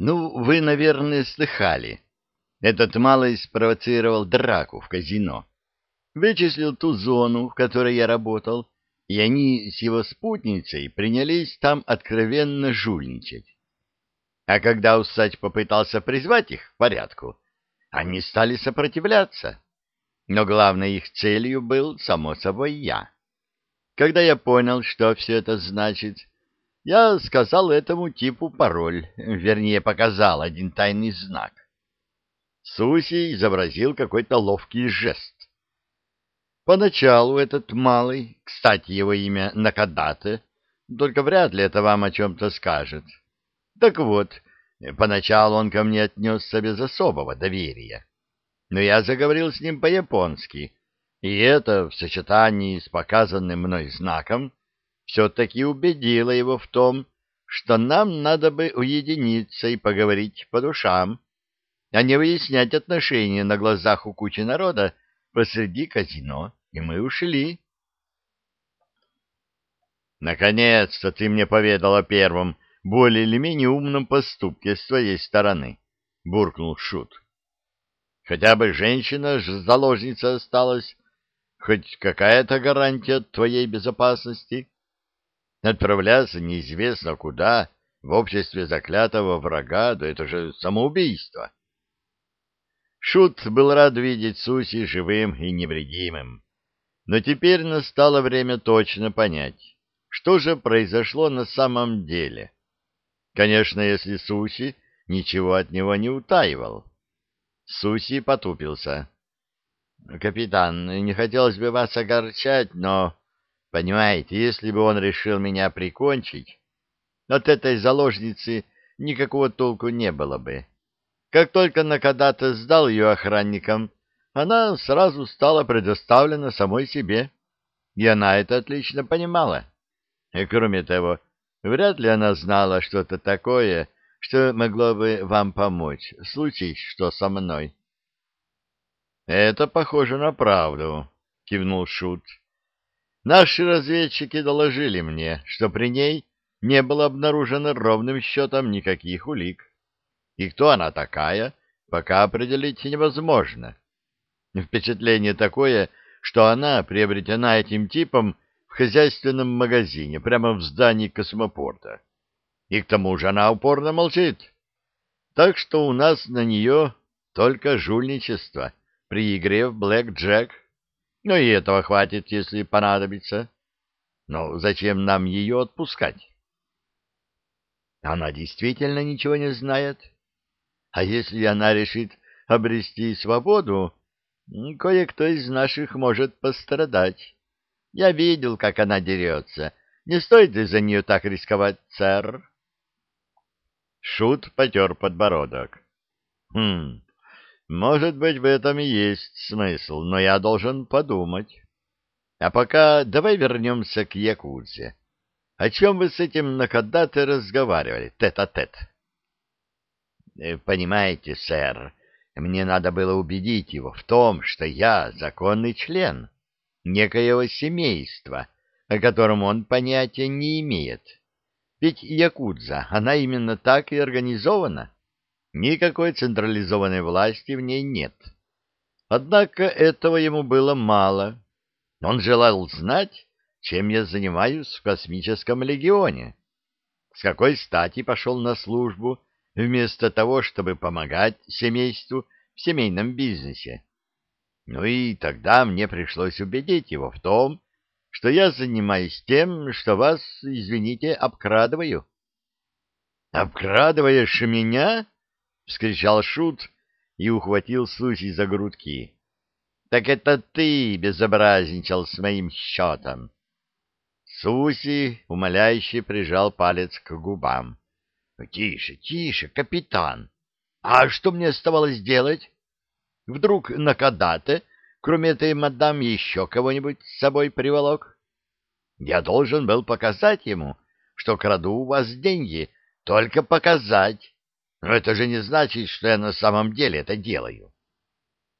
Ну, вы, наверное, слыхали. Этот малый спровоцировал драку в казино. Вычислил ту зону, в которой я работал, и они с его спутницей принялись там откровенно жульничать. А когда усач попытался призвать их в порядку, они стали сопротивляться. Но главной их целью был, само собой, я. Когда я понял, что все это значит, я сказал этому типу пароль, вернее, показал один тайный знак. Суси изобразил какой-то ловкий жест. Поначалу этот малый, кстати, его имя Накадате, только вряд ли это вам о чем-то скажет. Так вот, поначалу он ко мне отнесся без особого доверия. Но я заговорил с ним по-японски, и это, в сочетании с показанным мной знаком, все-таки убедило его в том, что нам надо бы уединиться и поговорить по душам, а не выяснять отношения на глазах у кучи народа посреди казино, и мы ушли. «Наконец-то ты мне поведал о первом, более или менее умном поступке с твоей стороны», — буркнул Шут. «Хотя бы женщина-заложница осталась, хоть какая-то гарантия твоей безопасности». Отправляться неизвестно куда, в обществе заклятого врага, да это же самоубийство. Шут был рад видеть Суси живым и невредимым. Но теперь настало время точно понять, что же произошло на самом деле. Конечно, если Суси ничего от него не утаивал. Суси потупился. — Капитан, не хотелось бы вас огорчать, но Понимаете, если бы он решил меня прикончить, от этой заложницы никакого толку не было бы. Как только Накадата сдал ее охранникам, она сразу стала предоставлена самой себе, и она это отлично понимала. И кроме того, вряд ли она знала что-то такое, что могло бы вам помочь, случись что со мной. — Это похоже на правду, — кивнул Шут. Наши разведчики доложили мне, что при ней не было обнаружено ровным счетом никаких улик. И кто она такая, пока определить невозможно. Впечатление такое, что она приобретена этим типом в хозяйственном магазине, прямо в здании космопорта. И к тому же она упорно молчит. Так что у нас на нее только жульничество при игре в Блэк Джек. Но и этого хватит, если понадобится. Но зачем нам ее отпускать? Она действительно ничего не знает. А если она решит обрести свободу, кое-кто из наших может пострадать. Я видел, как она дерется. Не стоит из-за нее так рисковать, сэр. Шут потер подбородок. Хм, может быть, в этом и есть смысл, но я должен подумать. А пока давай вернемся к Якудзе. О чем вы с этим Накадате разговаривали, тет-а-тет? -тет? Понимаете, сэр, мне надо было убедить его в том, что я законный член некоего семейства, о котором он понятия не имеет. Ведь Якудза, она именно так и организована. Никакой централизованной власти в ней нет. Однако этого ему было мало. Он желал знать, чем я занимаюсь в космическом легионе. С какой стати пошел на службу, вместо того, чтобы помогать семейству в семейном бизнесе. Ну и тогда мне пришлось убедить его в том, что я занимаюсь тем, что вас, извините, обкрадываю. — Обкрадываешь меня? — вскричал Шут и ухватил Суси за грудки. — Так это ты безобразничал с моим счетом. Суси умоляюще прижал палец к губам. — Тише, тише, капитан. А что мне оставалось делать? Вдруг на Кадате, кроме этой мадам, еще кого-нибудь с собой приволок? Я должен был показать ему, что краду у вас деньги, только показать но это же не значит, что я на самом деле это делаю.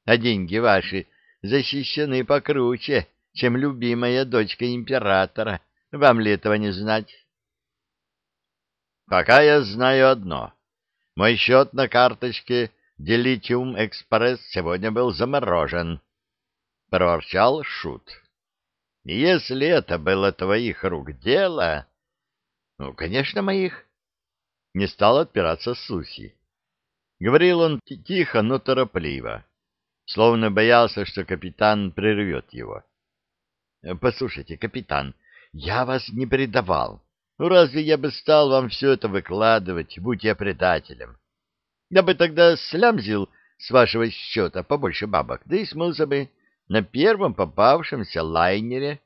А деньги ваши защищены покруче, чем любимая дочка императора. Вам ли этого не знать? Пока я знаю одно. Мой счет на карточке Делитиум Экспресс сегодня был заморожен. Проворчал Шут. Если это было твоих рук дело... Ну, конечно, моих. Не стал отпираться Суси. Говорил он тихо, но торопливо, словно боялся, что капитан прервет его. — Послушайте, капитан, я вас не предавал. Ну, разве я бы стал вам все это выкладывать, будь я предателем? Я бы тогда слямзил с вашего счета побольше бабок, да и смылся бы на первом попавшемся лайнере.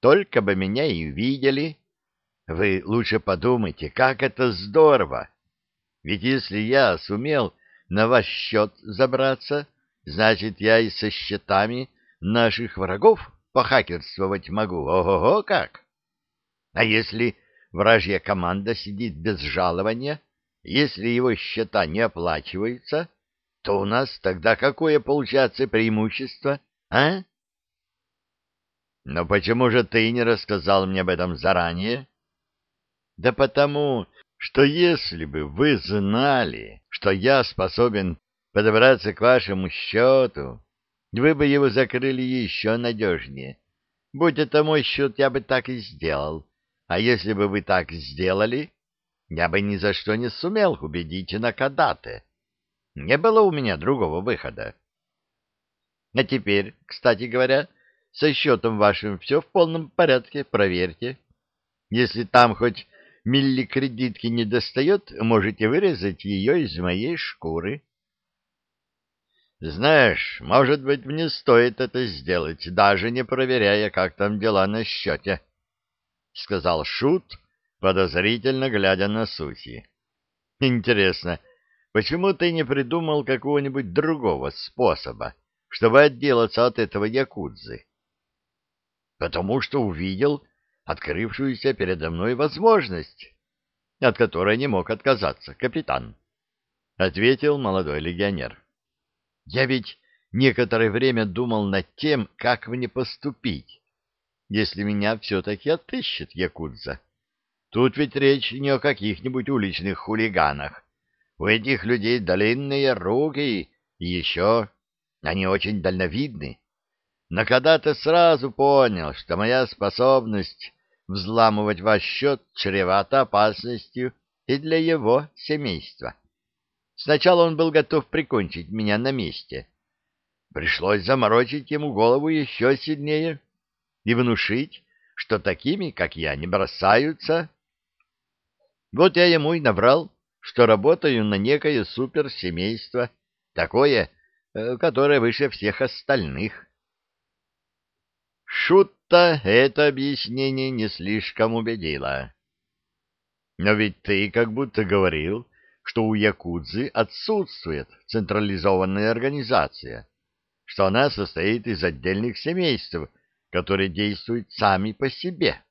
Только бы меня и увидели. Вы лучше подумайте, как это здорово. Ведь если я сумел на ваш счет забраться, значит, я и со счетами наших врагов похакерствовать могу. Ого-го как! А если вражья команда сидит без жалования, если его счета не оплачиваются, то у нас тогда какое получается преимущество, а? Но почему же ты не рассказал мне об этом заранее? Да потому, что если бы вы знали, что я способен подобраться к вашему счету, вы бы его закрыли еще надежнее. Будь это мой счет, я бы так и сделал. А если бы вы так сделали, я бы ни за что не сумел убедить Накадате. Не было у меня другого выхода. А теперь, кстати говоря, со счетом вашим все в полном порядке, проверьте. Если там хоть милли-кредитки не достает, можете вырезать ее из моей шкуры. Знаешь, может быть, мне стоит это сделать, даже не проверяя, как там дела на счете. — сказал Шут, подозрительно глядя на Суси. — Интересно, почему ты не придумал какого-нибудь другого способа, чтобы отделаться от этого якудзы? — Потому что увидел открывшуюся передо мной возможность, от которой не мог отказаться капитан, — ответил молодой легионер. — Я ведь некоторое время думал над тем, как мне поступить если меня все-таки отыщет Якудза. Тут ведь речь не о каких-нибудь уличных хулиганах. У этих людей длинные руки, и еще они очень дальновидны. Но когда-то сразу понял, что моя способность взламывать ваш счет чревата опасностью и для его семейства. Сначала он был готов прикончить меня на месте. Пришлось заморочить ему голову еще сильнее и внушить, что такими, как я, не бросаются. Вот я ему и набрал, что работаю на некое суперсемейство, такое, э, которое выше всех остальных. Шутта это объяснение не слишком убедило. Но ведь ты как будто говорил, что у Якудзы отсутствует централизованная организация, что она состоит из отдельных семейств, которые действуют сами по себе.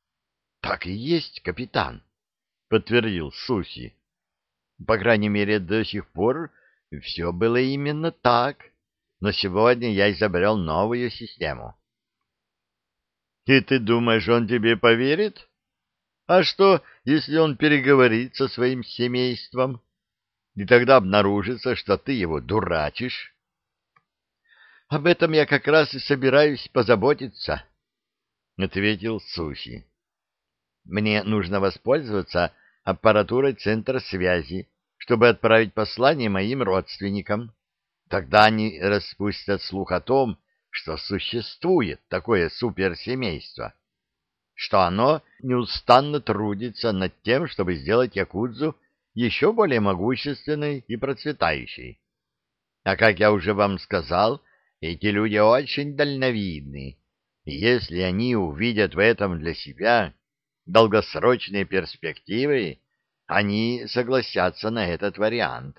— Так и есть, капитан, — подтвердил Суси. — По крайней мере, до сих пор все было именно так, но сегодня я изобрел новую систему. — И ты думаешь, он тебе поверит? А что, если он переговорит со своим семейством? И тогда обнаружится, что ты его дурачишь? Об этом я как раз и собираюсь позаботиться, — ответил Сухи. Мне нужно воспользоваться аппаратурой центра связи, чтобы отправить послание моим родственникам. Тогда они распустят слух о том, что существует такое суперсемейство, что оно неустанно трудится над тем, чтобы сделать Якудзу еще более могущественной и процветающей. А как я уже вам сказал, эти люди очень дальновидны, и если они увидят в этом для себя долгосрочные перспективы, они согласятся на этот вариант.